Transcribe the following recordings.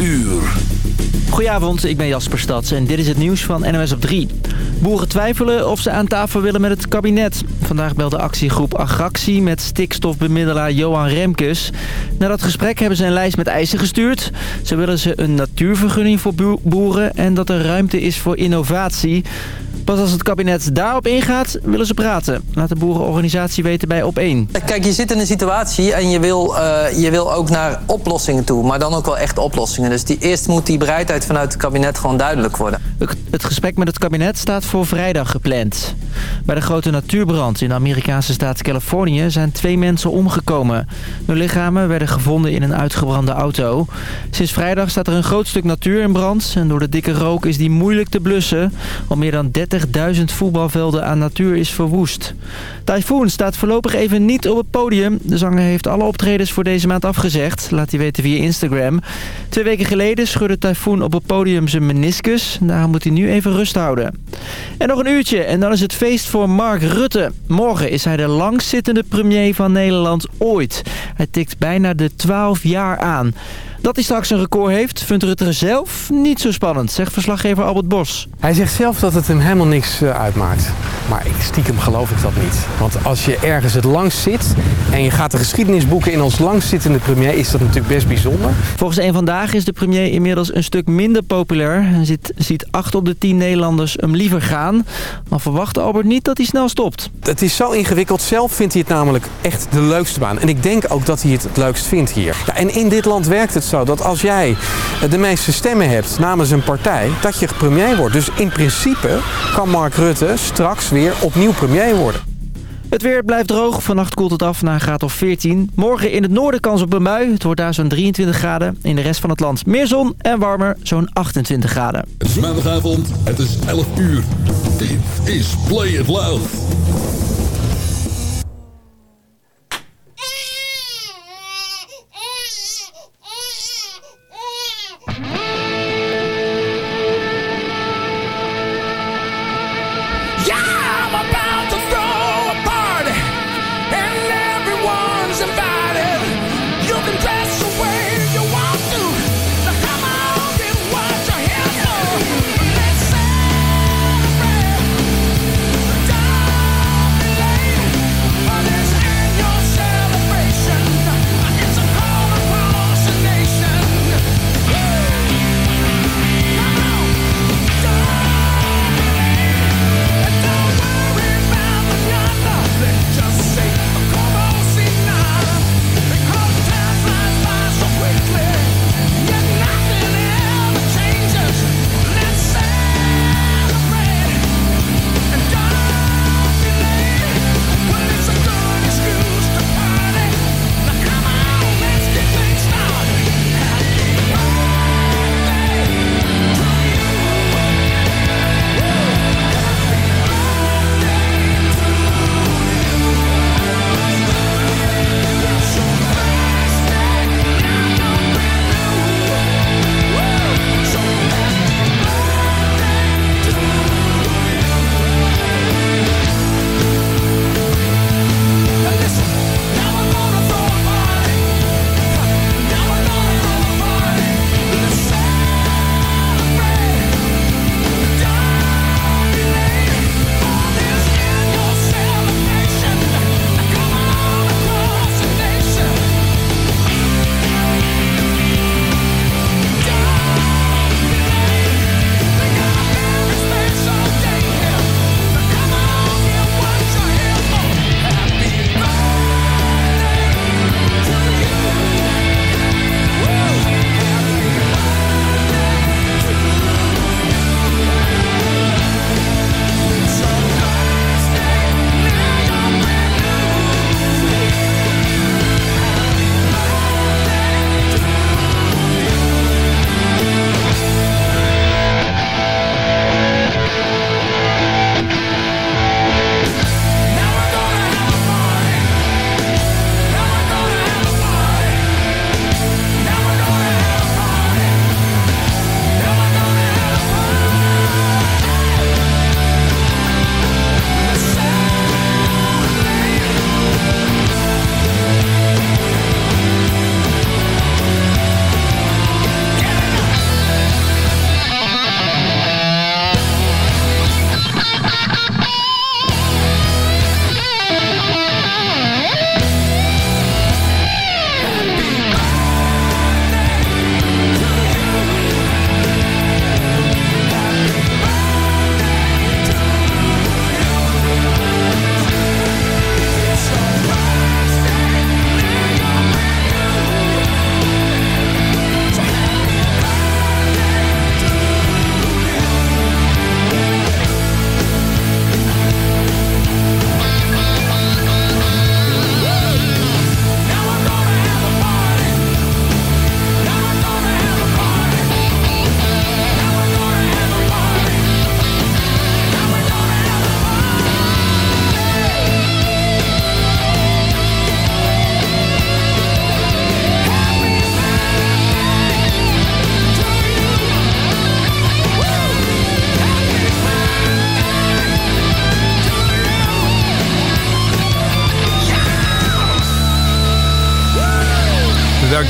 uur. Goedenavond, ik ben Jasper Stads en dit is het nieuws van NOS op 3. Boeren twijfelen of ze aan tafel willen met het kabinet. Vandaag belde actiegroep Agractie met stikstofbemiddelaar Johan Remkes. Na dat gesprek hebben ze een lijst met eisen gestuurd. Ze willen ze een natuurvergunning voor boeren en dat er ruimte is voor innovatie. Pas als het kabinet daarop ingaat, willen ze praten. Laat de boerenorganisatie weten bij Op1. Kijk, je zit in een situatie en je wil, uh, je wil ook naar oplossingen toe. Maar dan ook wel echt oplossingen. Dus die, eerst moet die bereidheid vanuit het kabinet gewoon duidelijk worden. Het gesprek met het kabinet staat voor vrijdag gepland. Bij de grote natuurbrand in de Amerikaanse staat Californië zijn twee mensen omgekomen. Hun lichamen werden gevonden in een uitgebrande auto. Sinds vrijdag staat er een groot stuk natuur in brand. En door de dikke rook is die moeilijk te blussen. Al meer dan 30 30.000 voetbalvelden aan natuur is verwoest. Typhoon staat voorlopig even niet op het podium. De zanger heeft alle optredens voor deze maand afgezegd. Laat hij weten via Instagram. Twee weken geleden schudde Typhoon op het podium zijn meniscus. Daarom moet hij nu even rust houden. En nog een uurtje en dan is het feest voor Mark Rutte. Morgen is hij de langstzittende premier van Nederland ooit. Hij tikt bijna de 12 jaar aan. Dat hij straks een record heeft, vindt Rutte zelf niet zo spannend, zegt verslaggever Albert Bos. Hij zegt zelf dat het hem helemaal niks eh, uitmaakt. Maar ik, stiekem geloof ik dat niet. Want als je ergens het langst zit en je gaat de geschiedenis boeken in als langstzittende premier, is dat natuurlijk best bijzonder. Volgens een Vandaag is de premier inmiddels een stuk minder populair. Hij ziet, ziet 8 op de 10 Nederlanders hem liever gaan. Maar verwacht Albert niet dat hij snel stopt. Het is zo ingewikkeld. Zelf vindt hij het namelijk echt de leukste baan. En ik denk ook dat hij het het leukst vindt hier. Ja, en in dit land werkt het zo dat als jij de meeste stemmen hebt namens een partij, dat je premier wordt. Dus in principe kan Mark Rutte straks weer opnieuw premier worden. Het weer blijft droog. Vannacht koelt het af naar een graad of 14. Morgen in het noorden kans op een bui. Het wordt daar zo'n 23 graden. In de rest van het land meer zon en warmer, zo'n 28 graden. Het is maandagavond, het is 11 uur. Dit is Play It Loud.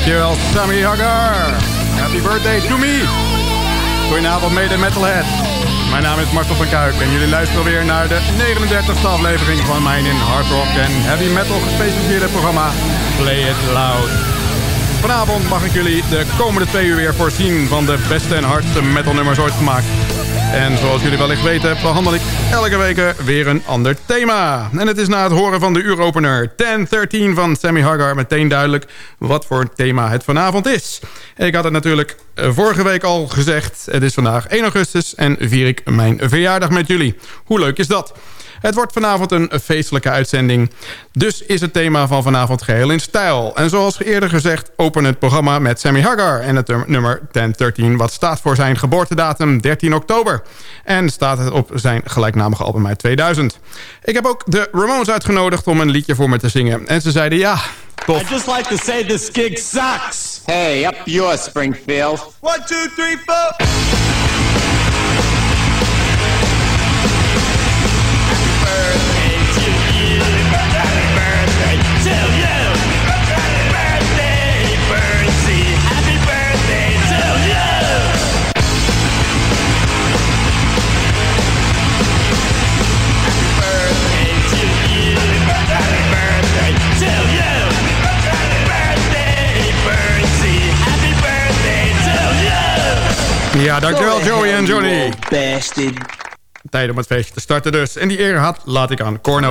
Dankjewel Sammy Hagar. Happy birthday to me. Goedenavond mede metalhead. Mijn naam is Marcel van Kuik en jullie luisteren weer naar de 39e aflevering van mijn in hard rock en heavy metal gespecialiseerde programma Play It Loud. Vanavond mag ik jullie de komende twee uur weer voorzien van de beste en hardste metalnummers ooit gemaakt. En zoals jullie wellicht weten behandel ik elke week weer een ander thema. En het is na het horen van de uuropener 1013 van Sammy Hagar meteen duidelijk wat voor thema het vanavond is. Ik had het natuurlijk eh, vorige week al gezegd. Het is vandaag 1 augustus en vier ik mijn verjaardag met jullie. Hoe leuk is dat? Het wordt vanavond een feestelijke uitzending. Dus is het thema van vanavond geheel in stijl. En zoals eerder gezegd open het programma met Sammy Hagar... en het nummer 1013, wat staat voor zijn geboortedatum 13 oktober. En staat het op zijn gelijknamige album uit 2000. Ik heb ook de Ramones uitgenodigd om een liedje voor me te zingen. En ze zeiden ja, tof. I'd just like to say this gig sucks. Hey, up yours, Springfield. One, two, three, four. Ja, dankjewel Joey en Johnny. Bastard. Tijd om het feestje te starten dus. En die eer had, laat ik aan Korn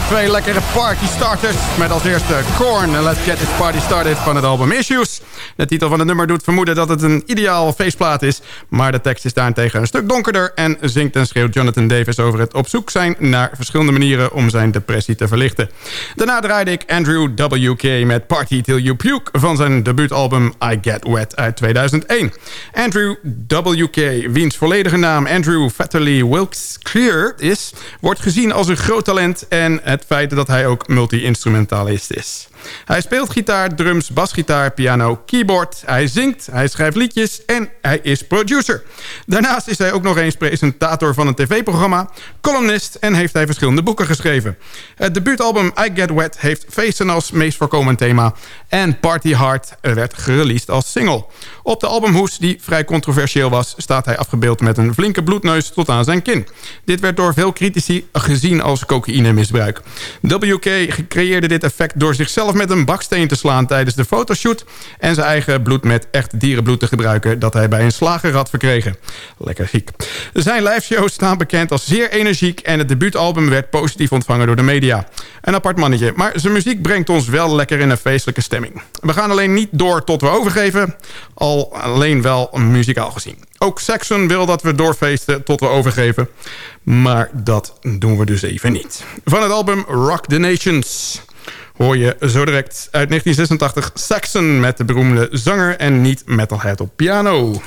twee lekkere party starters. Met als eerste Korn en Let's Get This Party Started van het album Issues. De titel van het nummer doet vermoeden dat het een ideaal feestplaat is. Maar de tekst is daarentegen een stuk donkerder. En zingt en schreeuwt Jonathan Davis over het op zoek zijn naar verschillende manieren om zijn depressie te verlichten. Daarna draaide ik Andrew W.K. met Party Till You Puke van zijn debuutalbum I Get Wet uit 2001. Andrew W.K., wiens volledige naam Andrew Fatterly Wilkes Clear is... wordt gezien als een groot talent en het feit dat hij ook multi-instrumentalist is. Hij speelt gitaar, drums, basgitaar, piano, keyboard. Hij zingt, hij schrijft liedjes en hij is producer. Daarnaast is hij ook nog eens presentator van een tv-programma, columnist en heeft hij verschillende boeken geschreven. Het debuutalbum I Get Wet heeft feesten als meest voorkomend thema en Party Hard werd gereleased als single. Op de albumhoes, die vrij controversieel was, staat hij afgebeeld met een flinke bloedneus tot aan zijn kin. Dit werd door veel critici gezien als cocaïnemisbruik. WK creëerde dit effect door zichzelf met een baksteen te slaan tijdens de fotoshoot... en zijn eigen bloed met echt dierenbloed te gebruiken... dat hij bij een slager had verkregen. Lekker ziek. Zijn liveshows staan bekend als zeer energiek... en het debuutalbum werd positief ontvangen door de media. Een apart mannetje, maar zijn muziek brengt ons wel lekker in een feestelijke stemming. We gaan alleen niet door tot we overgeven, al alleen wel muzikaal gezien. Ook Saxon wil dat we doorfeesten tot we overgeven. Maar dat doen we dus even niet. Van het album Rock the Nations hoor je zo direct uit 1986 Saxon met de beroemde zanger en niet metalhead op piano.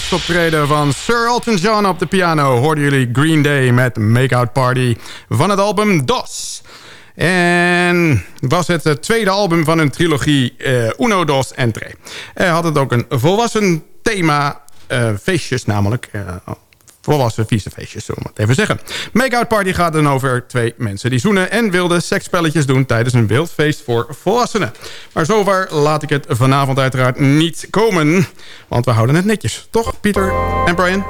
Gastoptreden van Sir Elton John op de piano... hoorden jullie Green Day met Make Out Party van het album DOS. En was het tweede album van hun trilogie eh, Uno, Dos en Tre. Er had het ook een volwassen thema, eh, feestjes namelijk... volwassen vieze feestjes, zullen we het even zeggen. Make-out Party gaat dan over twee mensen die zoenen... en wilde seksspelletjes doen tijdens een wild feest voor volwassenen. Maar zover laat ik het vanavond uiteraard niet komen. Want we houden het netjes. Toch, Pieter en Brian?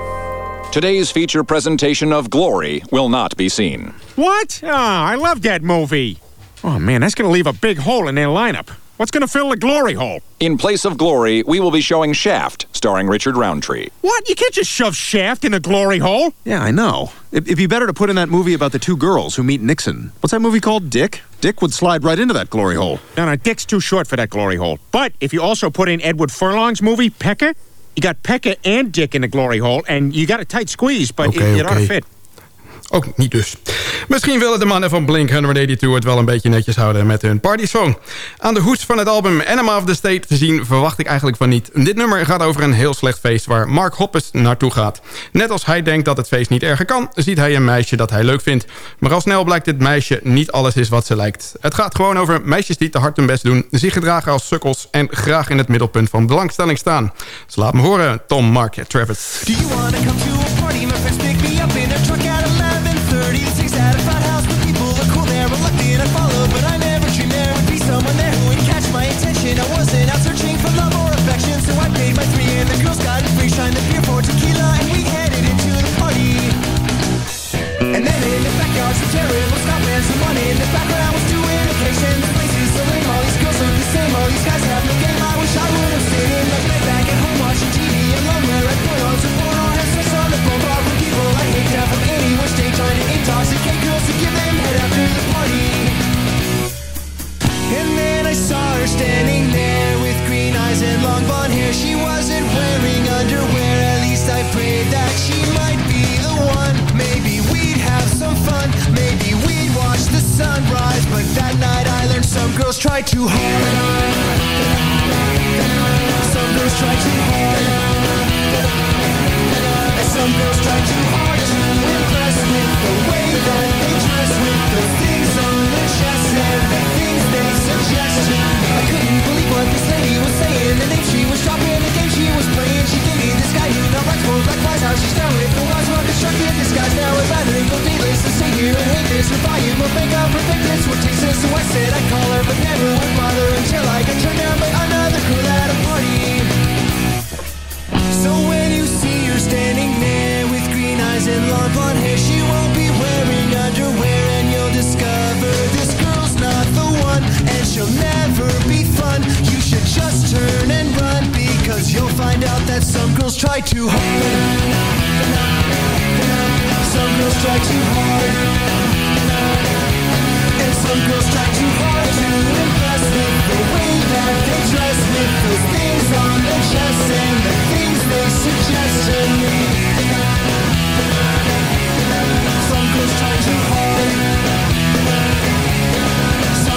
Today's feature presentation of Glory will not be seen. What? Ah, I love that movie. Oh man, that's gonna leave a big hole in their lineup. What's gonna fill the glory hole? In place of Glory, we will be showing Shaft, starring Richard Roundtree. What? You can't just shove Shaft in the glory hole. Yeah, I know. It, it'd be better to put in that movie about the two girls who meet Nixon. What's that movie called? Dick? Dick would slide right into that glory hole. No, no, Dick's too short for that glory hole. But if you also put in Edward Furlong's movie, Pecker, you got Pecker and Dick in the glory hole, and you got a tight squeeze, but Oké, it, it ought to fit. Ook niet dus. Misschien willen de mannen van Blink-182 het wel een beetje netjes houden met hun partysong. Aan de hoes van het album Enema of the State te zien verwacht ik eigenlijk van niet. Dit nummer gaat over een heel slecht feest waar Mark Hoppus naartoe gaat. Net als hij denkt dat het feest niet erger kan, ziet hij een meisje dat hij leuk vindt. Maar al snel blijkt dit meisje niet alles is wat ze lijkt. Het gaat gewoon over meisjes die te hard hun best doen, zich gedragen als sukkels en graag in het middelpunt van belangstelling staan. Dus laat me horen, Tom, Mark, Travis. Do you wanna come to a party? My pick up swear she wasn't wearing underwear. At least I prayed that she might be the one. Maybe we'd have some fun. Maybe we'd watch the sunrise. But that night I learned some girls try too hard. Some girls try too hard. And some girls try too hard to impress with the way that they dress, with the things on their chest, everything standing there with green eyes and long blonde hair, she won't be wearing underwear, she'll never be fun. You should just turn and run because you'll find out that some girls try too hard. Some girls try too hard. And some girls try too hard to impress with the way that they dress with those things on their chest and the things they suggest to me. Some girls try too hard.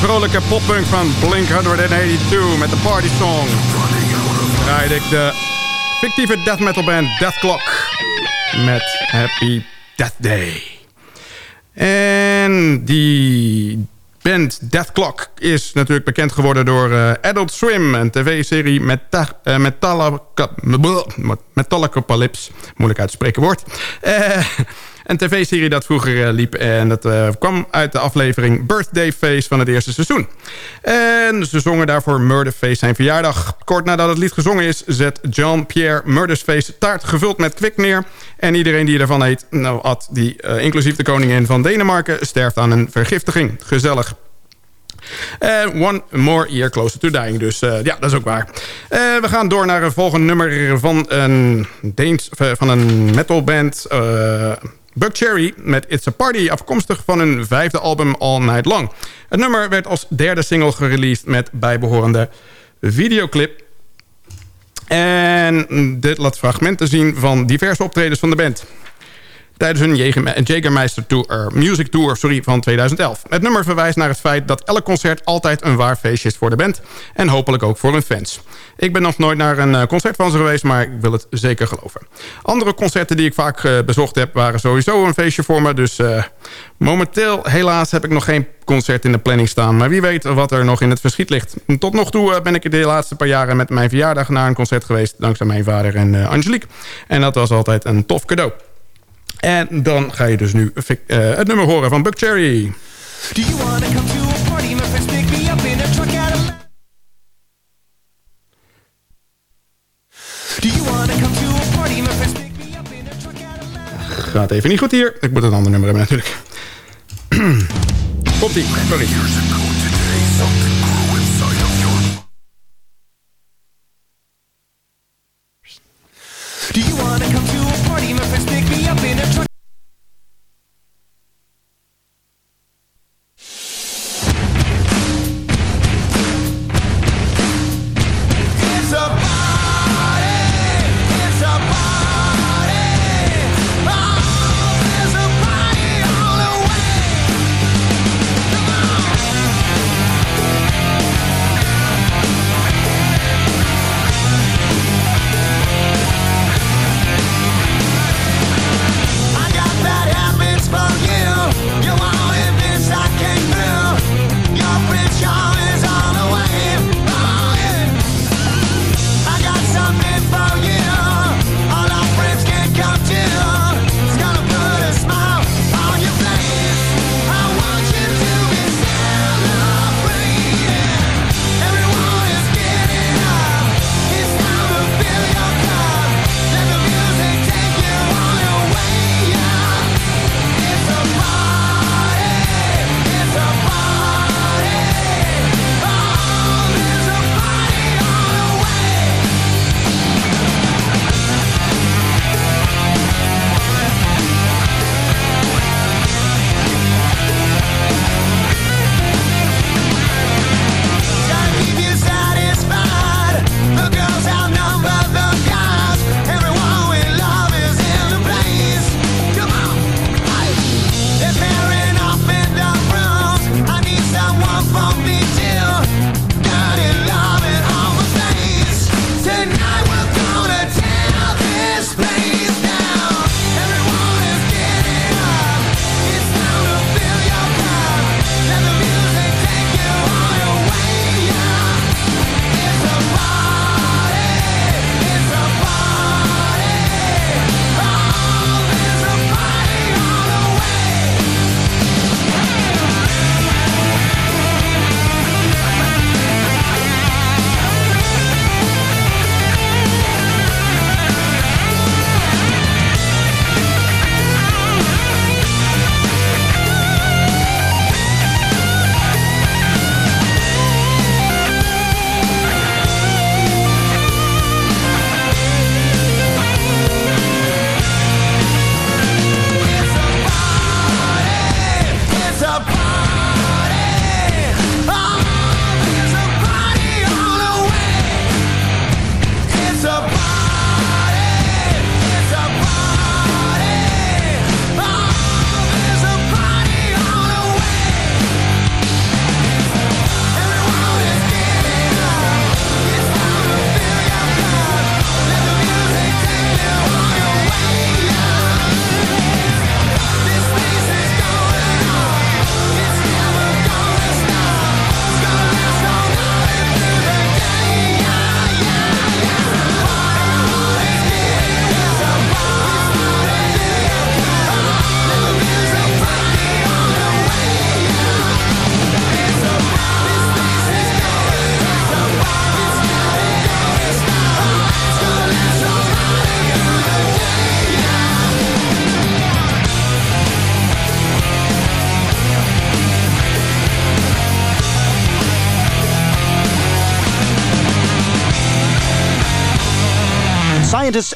Vrolijke poppunk van Blink-182 met de party song. Draaide ik de fictieve death metal band Death Clock met Happy Death Day. En die band Death Clock is natuurlijk bekend geworden door eh, Adult Swim... een tv-serie Meta uh, Metallica, Metallicalypse. Moeilijk uit te spreken woord. Eh, een tv-serie dat vroeger liep en dat kwam uit de aflevering Birthday Face van het eerste seizoen. En ze zongen daarvoor Murderface zijn verjaardag. Kort nadat het lied gezongen is, zet Jean-Pierre Murderface taart gevuld met kwik neer. En iedereen die ervan eet, nou at die, inclusief de koningin van Denemarken, sterft aan een vergiftiging. Gezellig. Eh, one More Year Closer to Dying. Dus eh, ja, dat is ook waar. Eh, we gaan door naar een volgende nummer van een, Deens, eh, van een metalband... Buck Cherry met It's a Party... afkomstig van hun vijfde album All Night Long. Het nummer werd als derde single gereleased... met bijbehorende videoclip... En dit laat fragmenten zien van diverse optredens van de band tijdens hun Jägerme- Jägermeister Tour, er, Music Tour sorry, van 2011. Het nummer verwijst naar het feit dat elk concert altijd een waar feestje is voor de band. En hopelijk ook voor hun fans. Ik ben nog nooit naar een eh, concert van ze geweest, maar ik wil het zeker geloven. Andere concerten die ik vaak eh, bezocht heb, waren sowieso een feestje voor me. Dus eh, momenteel helaas heb ik nog geen concert in de planning staan. Maar wie weet wat er nog in het verschiet ligt. Tot nog toe eh, ben ik de laatste paar jaren met mijn verjaardag naar een concert geweest. Dankzij mijn vader en eh, Angelique. En dat was altijd een tof cadeau. En dan ga je dus nu eh, het nummer horen van Buck Cherry. Do you wanna come to a party? My friends pick me up in a truck out of. Do you wanna come to a party? My friends pick me up in a truck out of. Gaat even niet goed hier. Ik moet een ander nummer hebben natuurlijk. Komt-ie, sorry.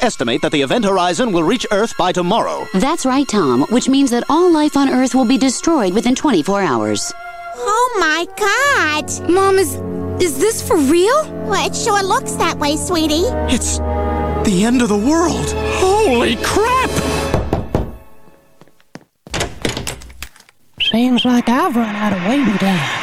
Estimate that the event horizon will reach Earth by tomorrow. That's right, Tom, which means that all life on Earth will be destroyed within 24 hours. Oh my god! Mom, is is this for real? Well, it sure looks that way, sweetie. It's the end of the world. Holy crap! Seems like I've run out of waiting time.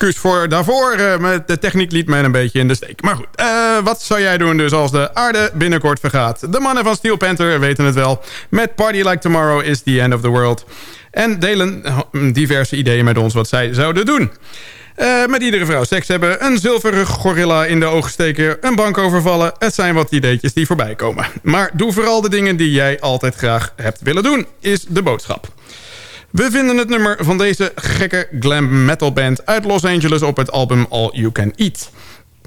Excuus voor daarvoor. eh, met de techniek liet mij een beetje in de steek. Maar goed, eh, wat zou jij doen dus als de aarde binnenkort vergaat? De mannen van Steel Panther weten het wel. Met Party Like Tomorrow is the end of the world. En delen eh, diverse ideeën met ons wat zij zouden doen. Met iedere vrouw seks hebben, een zilveren gorilla in de ogen steken... een bank overvallen. Het zijn wat ideetjes die voorbij komen. Maar doe vooral de dingen die jij altijd graag hebt willen doen, is de boodschap. We vinden het nummer van deze gekke glam metal band uit Los Angeles op het album All You Can Eat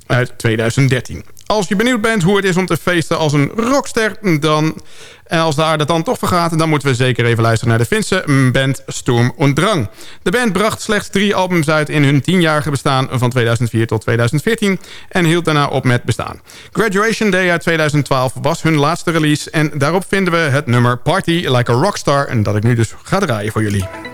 uit 2013. Als je benieuwd bent hoe het is om te feesten als een rockster... Dan, en als de aarde dan toch vergaat... dan moeten we zeker even luisteren naar de Finse band Sturm und Drang. De band bracht slechts drie albums uit in hun tienjarige bestaan... van 2004 tot 2014 en hield daarna op met bestaan. Graduation Day uit 2012 was hun laatste release... en daarop vinden we het nummer Party Like a Rockstar... en dat ik nu dus ga draaien voor jullie.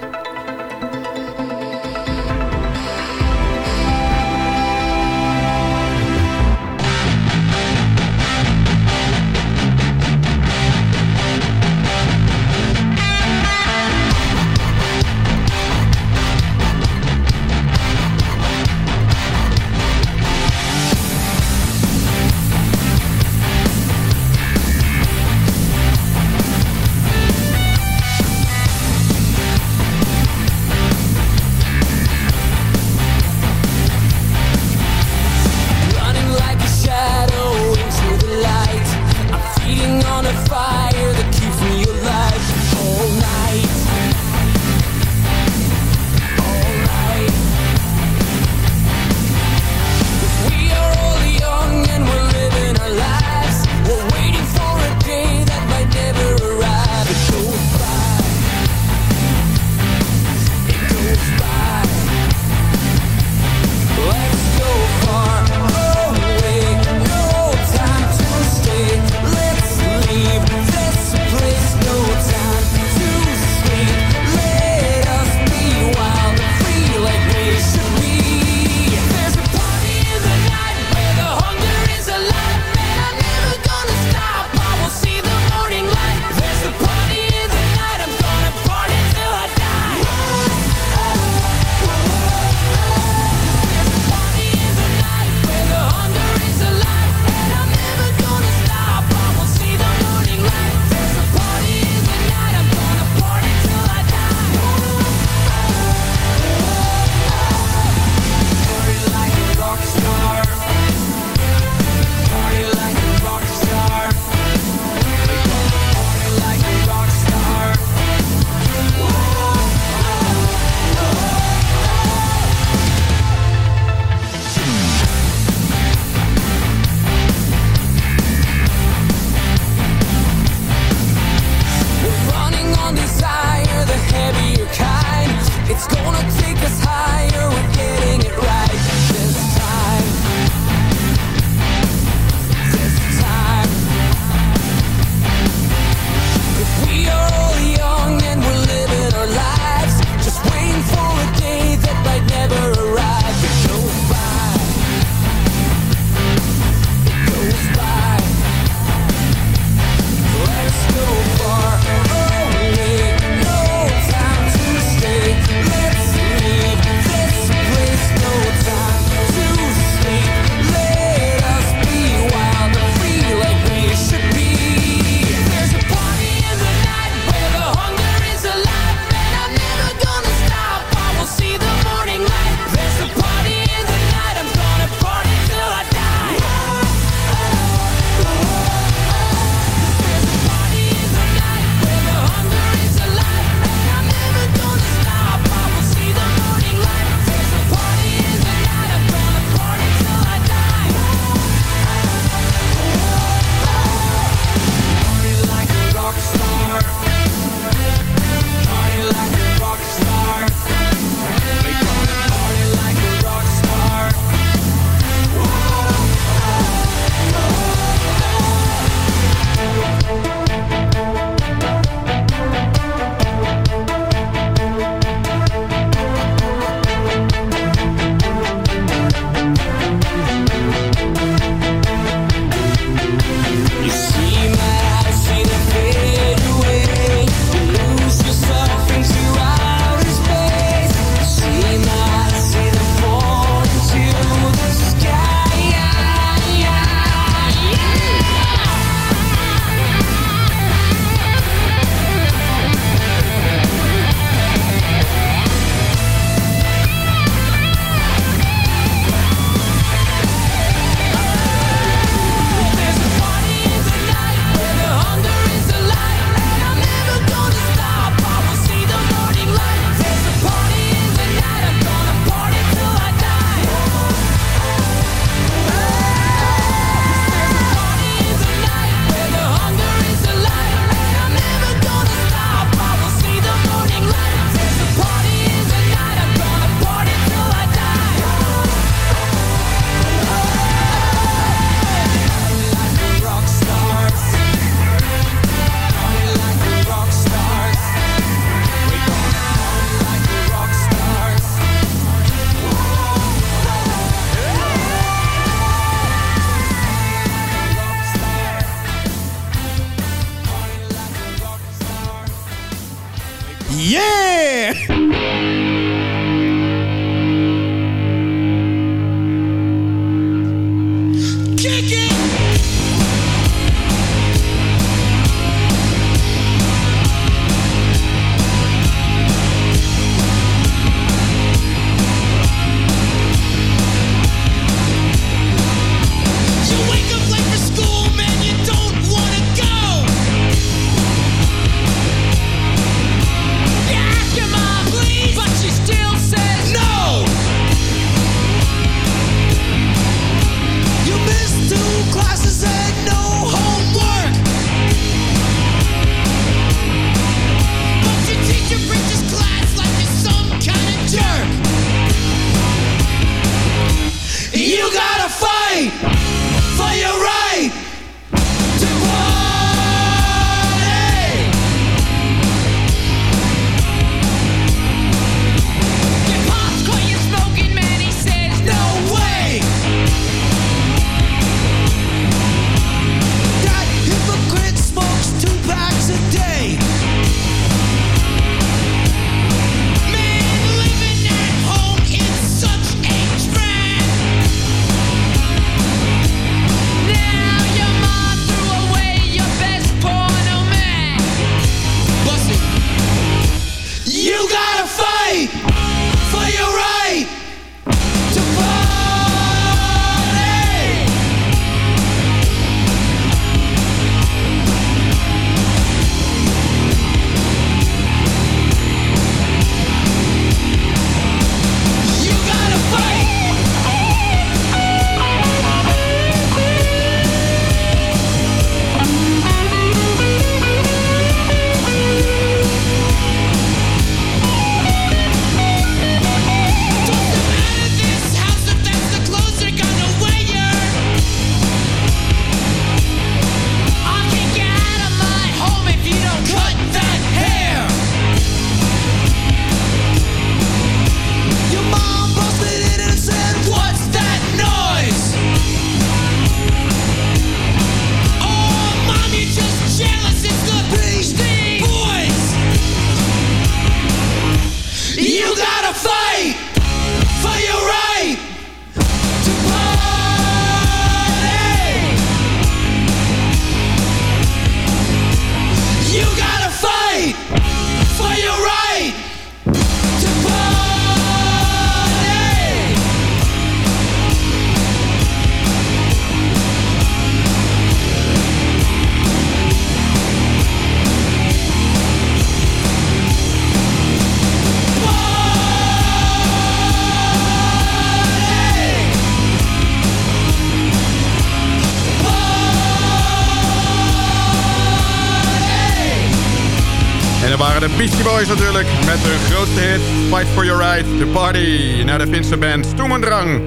Natuurlijk. Met hun grootste hit, Fight for Your Right, The Party. Naar de Finse band Stoemendrang.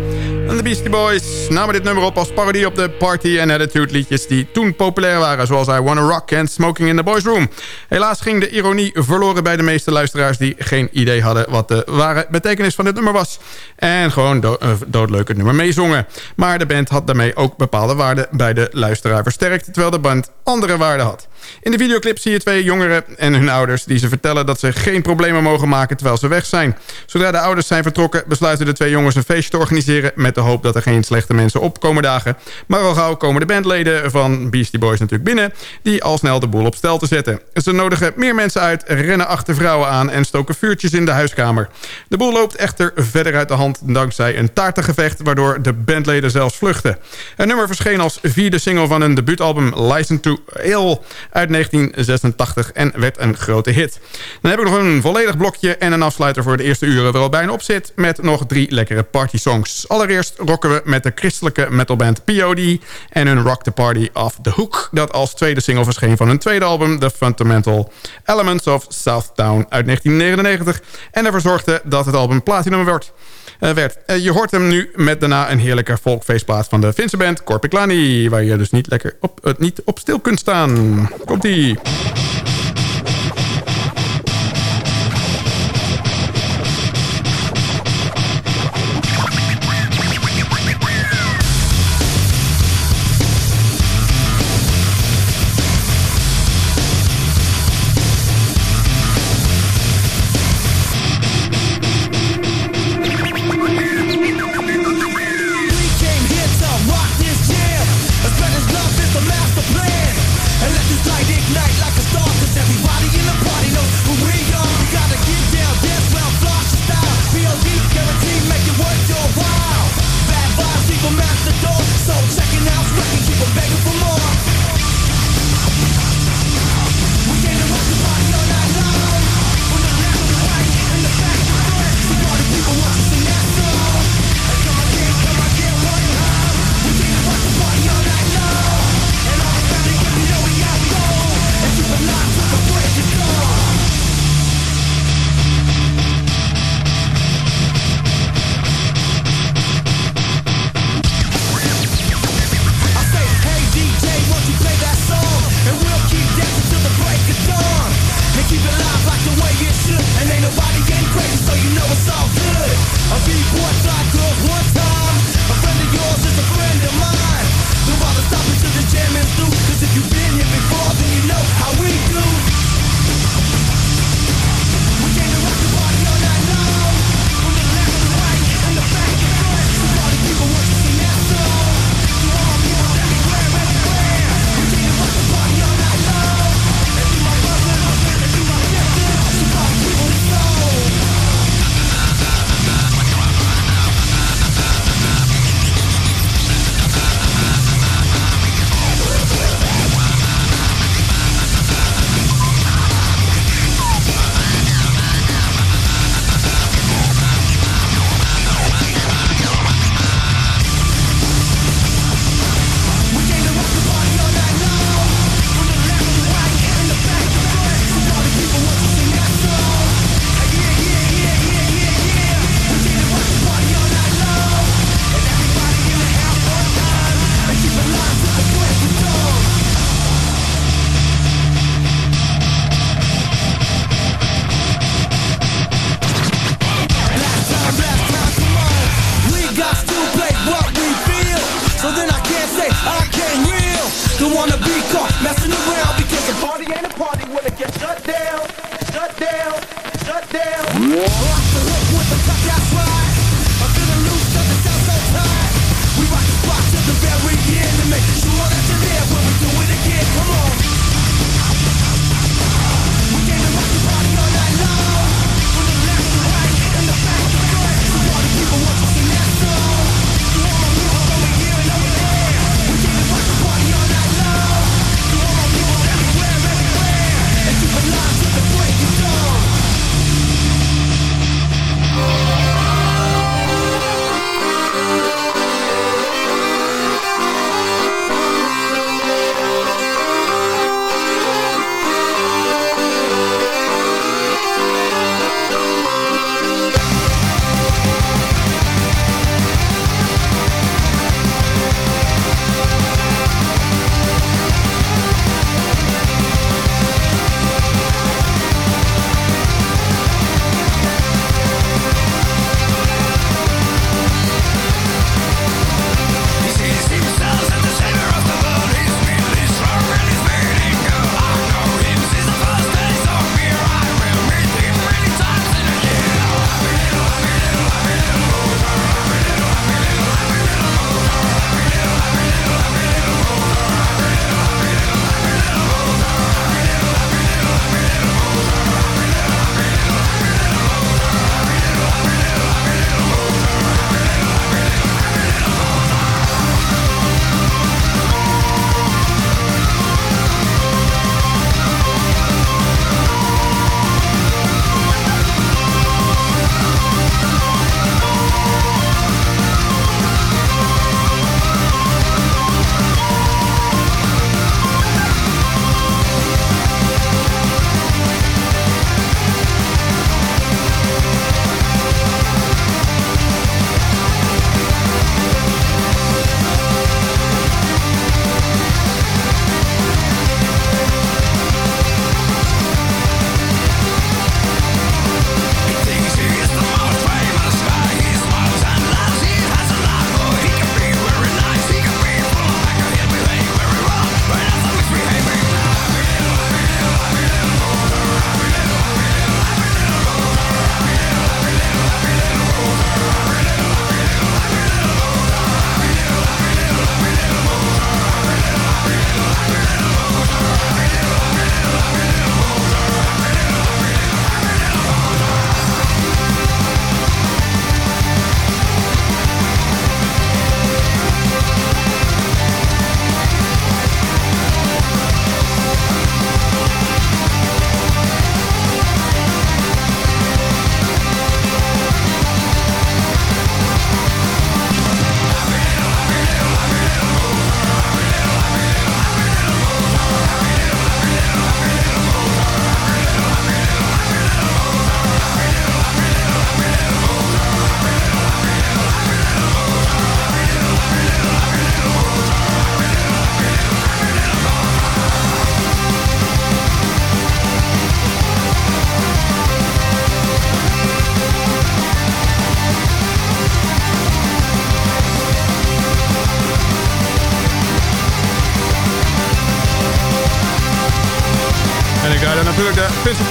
En de Beastie Boys namen dit nummer op als parodie op de party- en attitude liedjes die toen populair waren. Zoals I Wanna Rock en Smoking in the Boys Room. Helaas ging de ironie verloren bij de meeste luisteraars die geen idee hadden wat de ware betekenis van dit nummer was. En gewoon do uh, doodleuk nummer meezongen. Maar de band had daarmee ook bepaalde waarden bij de luisteraar versterkt, terwijl de band andere waarden had. In de videoclip zie je twee jongeren en hun ouders die ze vertellen dat ze geen problemen mogen maken terwijl ze weg zijn. Zodra de ouders zijn vertrokken besluiten de twee jongens een feestje te organiseren met de hoop dat er geen slechte mensen opkomen dagen. Maar al gauw komen de bandleden van Beastie Boys natuurlijk binnen die al snel de boel op stel te zetten. Ze nodigen meer mensen uit, rennen achter vrouwen aan en stoken vuurtjes in de huiskamer. De boel loopt echter verder uit de hand dankzij een taartengevecht waardoor de bandleden zelfs vluchten. Een nummer verscheen als vierde single van hun debuutalbum License to Ill uit 1986 en werd een grote hit. Dan heb ik nog een volledig blokje en een afsluiter voor de eerste uren... er al bijna op zit met nog drie lekkere partysongs. Allereerst rocken we met de christelijke metalband POD... en hun Rock the Party Off the Hook... dat als tweede single verscheen van hun tweede album... The Fundamental Elements of Southtown uit 1999... en ervoor zorgde dat het album platinum werd. Uh, werd. Uh, je hoort hem nu met daarna een heerlijke volkfeestplaats van de Finse band Corpiclani... waar je dus niet, lekker op, uh, niet op stil kunt staan. Komt-ie.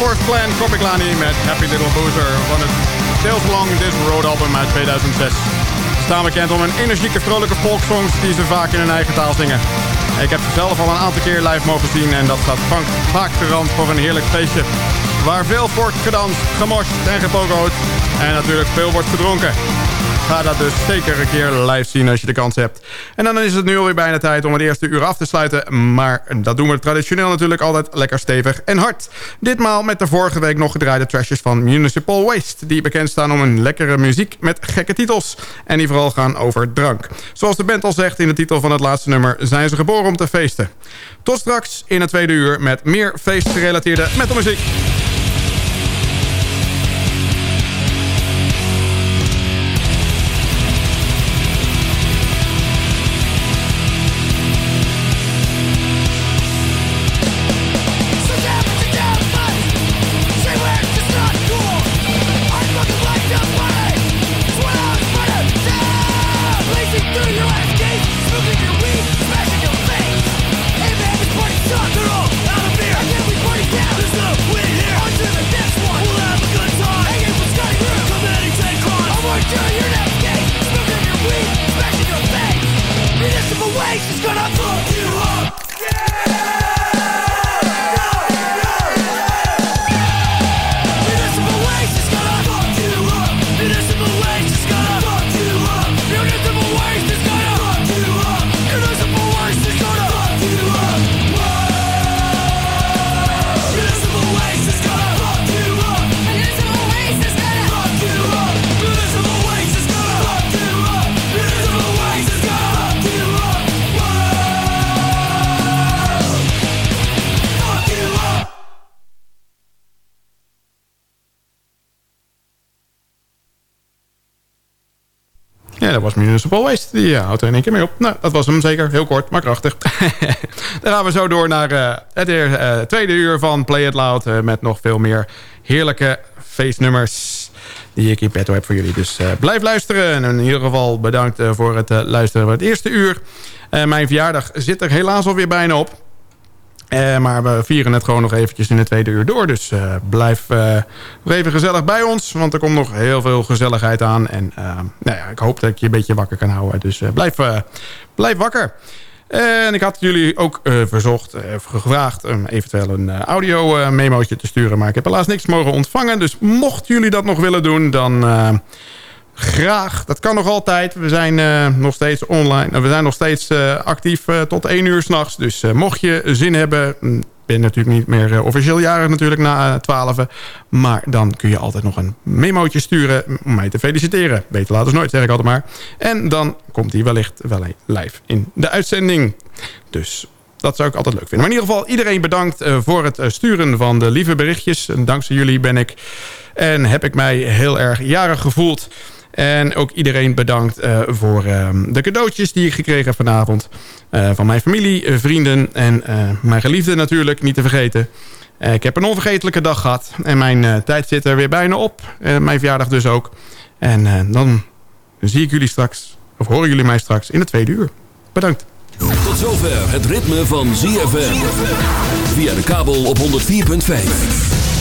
Force Plan Comic-Lani met Happy Little Boozer van het Tales Along This Road album uit 2006. Ze staan bekend om hun energieke, vrolijke folksongs die ze vaak in hun eigen taal zingen. Ik heb ze zelf al een aantal keer live mogen zien en dat staat vaak, vaak garant voor een heerlijk feestje. Waar veel wordt gedanst, gemorst en gepogoed en natuurlijk veel wordt gedronken. Ga dat dus zeker een keer live zien als je de kans hebt. En dan is het nu alweer bijna tijd om het eerste uur af te sluiten. Maar dat doen we traditioneel natuurlijk altijd lekker stevig en hard. Ditmaal met de vorige week nog gedraaide trashes van Municipal Waste. Die bekend staan om hun lekkere muziek met gekke titels. En die vooral gaan over drank. Zoals de band al zegt in de titel van het laatste nummer... zijn ze geboren om te feesten. Tot straks in het tweede uur met meer feestgerelateerde metalmuziek. Ja, dat was Municipal Waste. Die uh, houdt er in één keer mee op. Nou, dat was hem zeker. Heel kort, maar krachtig. Dan gaan we zo door naar uh, het uh, tweede uur van Play It Loud... met nog veel meer heerlijke feestnummers die ik in petto heb voor jullie. Dus blijf luisteren. En in ieder geval bedankt voor het luisteren van het eerste uur. mijn verjaardag zit er helaas alweer bijna op. Uh, maar we vieren het gewoon nog eventjes in de tweede uur door. Dus uh, blijf uh, even gezellig bij ons. Want er komt nog heel veel gezelligheid aan. En nou ja, ik hoop dat ik je een beetje wakker kan houden. Dus blijf, blijf wakker. En ik had jullie ook verzocht, gevraagd... om eventueel een audio memootje te sturen. Maar ik heb helaas niks mogen ontvangen. Dus mocht jullie dat nog willen doen, dan graag. Dat kan nog altijd. We zijn uh, nog steeds online. We zijn nog steeds uh, actief tot 1 uur s'nachts. Dus mocht je zin hebben... Ik ben natuurlijk niet meer officieel jarig natuurlijk na 12. Maar dan kun je altijd nog een memootje sturen om mij te feliciteren. Beter later nooit, zeg ik altijd maar. En dan komt die wellicht wel live in de uitzending. Dus dat zou ik altijd leuk vinden. Maar in ieder geval iedereen bedankt voor het sturen van de lieve berichtjes. Dankzij jullie ben ik en heb ik mij heel erg jarig gevoeld. En ook iedereen bedankt uh, voor uh, de cadeautjes die ik gekregen heb vanavond. Uh, van mijn familie, vrienden en mijn geliefde natuurlijk, niet te vergeten. ik heb een onvergetelijke dag gehad. En mijn tijd zit er weer bijna op. mijn verjaardag dus ook. En dan zie ik jullie straks, of horen jullie mij straks in het tweede uur. Bedankt. Tot zover het ritme van ZFM. Via de kabel op 104.5.